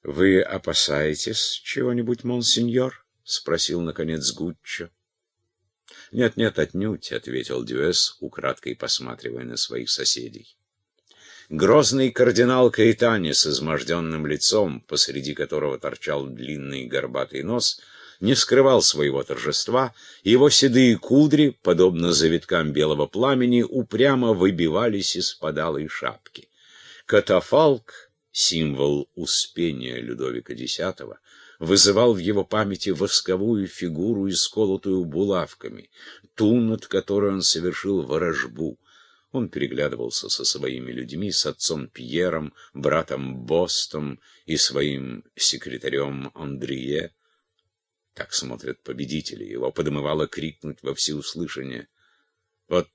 — Вы опасаетесь чего-нибудь, монсеньор? — спросил, наконец, Гуччо. «Нет, нет, отнюдь», — ответил Дюэс, украдкой посматривая на своих соседей. Грозный кардинал Каэтани с изможденным лицом, посреди которого торчал длинный горбатый нос, не скрывал своего торжества, и его седые кудри, подобно завиткам белого пламени, упрямо выбивались из-под алой шапки. Катафалк, символ успения Людовика X, вызывал в его памяти восковую фигуру, исколотую булавками, ту, над которой он совершил ворожбу. Он переглядывался со своими людьми, с отцом Пьером, братом Бостом и своим секретарем Андрие. Так смотрят победители. Его подмывало крикнуть во всеуслышание. «Вот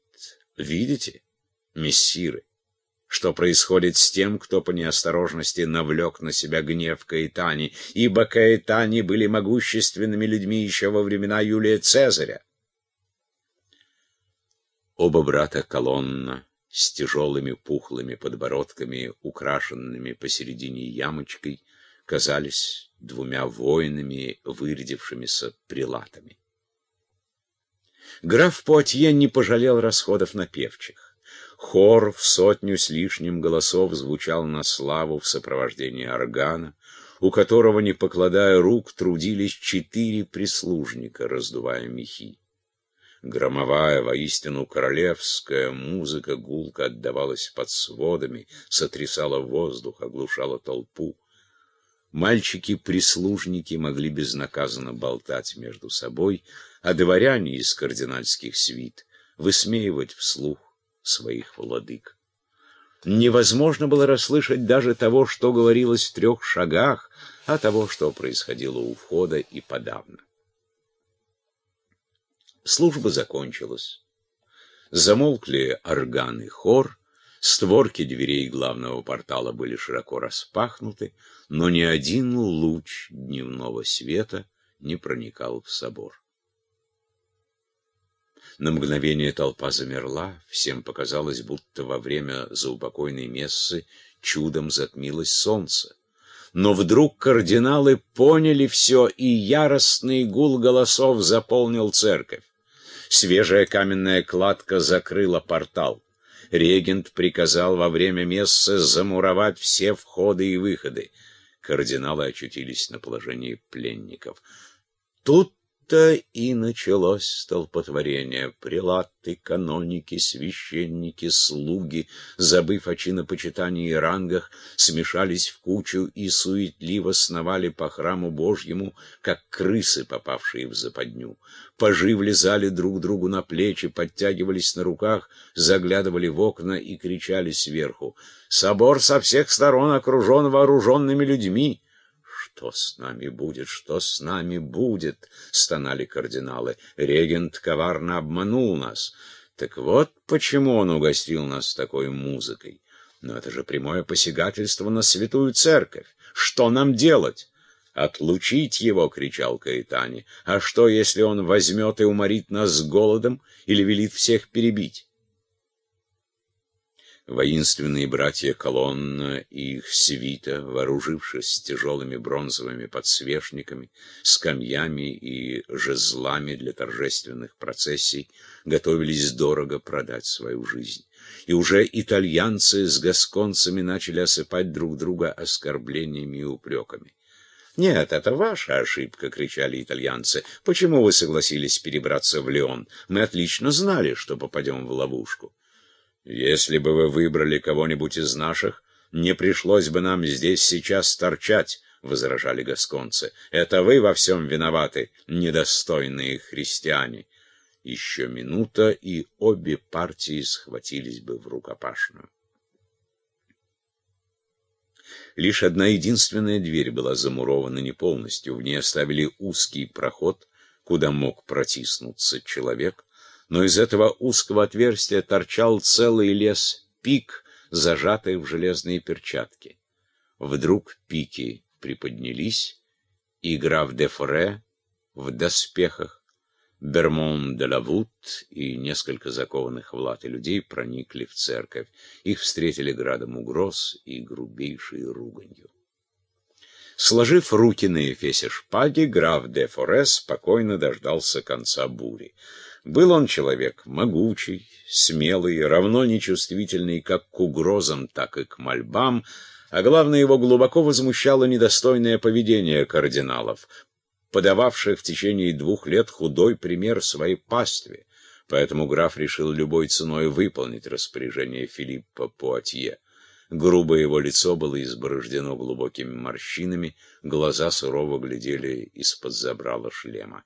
видите, мессиры, что происходит с тем, кто по неосторожности навлек на себя гнев Каэтани, ибо Каэтани были могущественными людьми еще во времена Юлия Цезаря. Оба брата колонна с тяжелыми пухлыми подбородками, украшенными посередине ямочкой, казались двумя воинами, вырядившимися прилатами. Граф Пуатье не пожалел расходов на певчих. Хор в сотню с лишним голосов звучал на славу в сопровождении органа, у которого, не покладая рук, трудились четыре прислужника, раздувая мехи. Громовая, воистину королевская музыка гулко отдавалась под сводами, сотрясала воздух, оглушала толпу. Мальчики-прислужники могли безнаказанно болтать между собой, а дворяне из кардинальских свит высмеивать вслух своих владык. Невозможно было расслышать даже того, что говорилось в трех шагах, а того, что происходило у входа и подавно. Служба закончилась. Замолкли орган и хор, створки дверей главного портала были широко распахнуты, но ни один луч дневного света не проникал в собор. На мгновение толпа замерла, всем показалось, будто во время заупокойной мессы чудом затмилось солнце. Но вдруг кардиналы поняли все, и яростный гул голосов заполнил церковь. Свежая каменная кладка закрыла портал. Регент приказал во время мессы замуровать все входы и выходы. Кардиналы очутились на положении пленников. Тут то и началось столпотворение. Прилаты, каноники, священники, слуги, забыв о чинопочитании и рангах, смешались в кучу и суетливо сновали по храму Божьему, как крысы, попавшие в западню. Пажи влезали друг другу на плечи, подтягивались на руках, заглядывали в окна и кричали сверху. «Собор со всех сторон окружен вооруженными людьми!» «Что с нами будет? Что с нами будет?» — стонали кардиналы. «Регент коварно обманул нас. Так вот почему он угостил нас такой музыкой. Но это же прямое посягательство на святую церковь. Что нам делать?» «Отлучить его!» — кричал Каэтани. «А что, если он возьмет и уморит нас голодом или велит всех перебить?» Воинственные братья Колонна и их свита, вооружившись тяжелыми бронзовыми подсвечниками, скамьями и жезлами для торжественных процессий, готовились дорого продать свою жизнь. И уже итальянцы с гасконцами начали осыпать друг друга оскорблениями и упреками. «Нет, это ваша ошибка!» — кричали итальянцы. «Почему вы согласились перебраться в Леон? Мы отлично знали, что попадем в ловушку». Если бы вы выбрали кого-нибудь из наших, не пришлось бы нам здесь сейчас торчать, — возражали гасконцы. Это вы во всем виноваты, недостойные христиане. Еще минута, и обе партии схватились бы в рукопашную. Лишь одна единственная дверь была замурована не полностью, в ней оставили узкий проход, куда мог протиснуться человек, но из этого узкого отверстия торчал целый лес пик, зажатый в железные перчатки. Вдруг пики приподнялись, и граф де Форе в доспехах, Бермон де Лавут и несколько закованных в латы людей проникли в церковь. Их встретили градом угроз и грубейшей руганью. Сложив руки на эфесе шпаги, граф де Форес спокойно дождался конца бури. Был он человек могучий, смелый, равно нечувствительный как к угрозам, так и к мольбам, а главное, его глубоко возмущало недостойное поведение кардиналов, подававших в течение двух лет худой пример своей пастве. Поэтому граф решил любой ценой выполнить распоряжение Филиппа Пуатье. Грубое его лицо было изборождено глубокими морщинами, глаза сурово глядели из-под забрала шлема.